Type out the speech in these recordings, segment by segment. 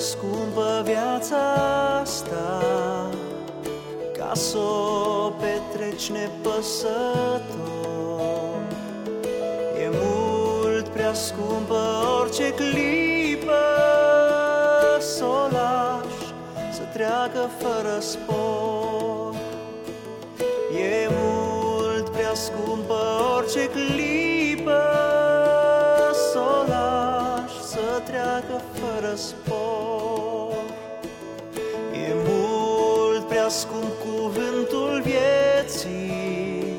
scumpă viața asta Ca să o petreci nepăsător. E mult prea scumpă orice clipă Să o lași să treacă fără spor. E mult prea scumpă orice clipă mult prea scump cuvântul vieții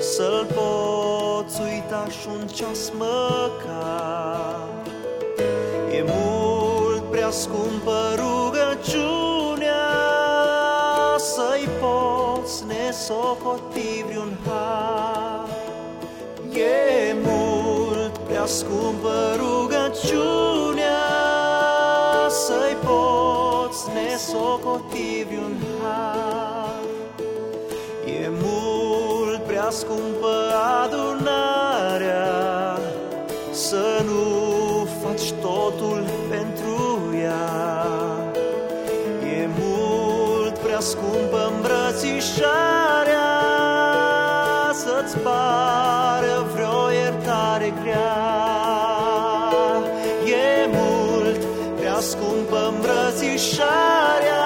Să-l poți uita și un ceas măcar. E mult prea scumpă rugăciunea Să-i poți nesocoti vreun har. E mult prea scumpă rugăciunea Să-i poți nesocoti vreun har. E mult prea scumpă adunarea Să nu faci totul pentru ea. E mult prea scumpă îmbrățișarea Să-ți pară vreo iertare grea scumpă îmbrățișarea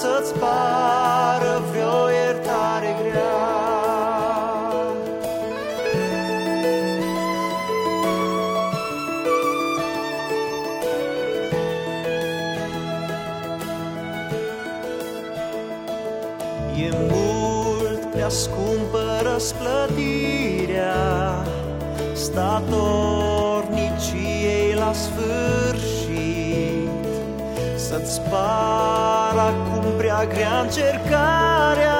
Să-ți pară vreo iertare grea. E mult prea scumpă răsplătirea Statorniciei la sfârșit Să-ți pară acum prea grea încercarea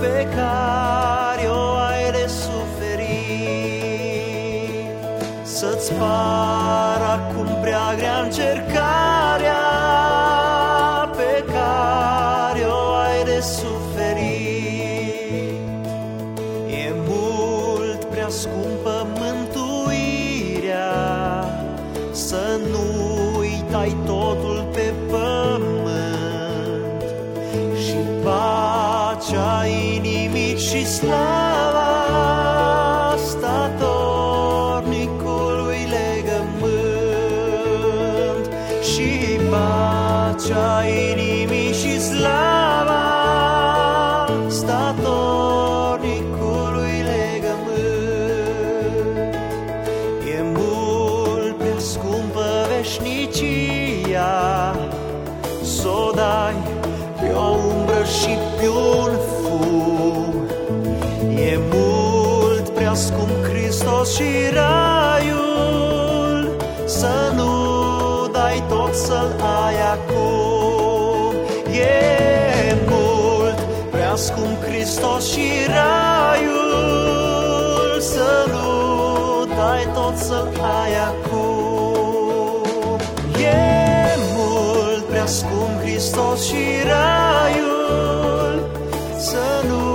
Pe care o ai de suferit. Să-ți pară acum prea grea încercarea și slava statornicului legământ Și pacea inimii și slava statornicului legământ. E mult prea scumpă veșnicia S-o dai pe o umbră și pe un și raiul. Să nu dai tot să-l ai acum. E mult, prea scump Hristos și raiul. Să nu dai tot să-l ai acum. E mult, prea scump Hristos și raiul. Să nu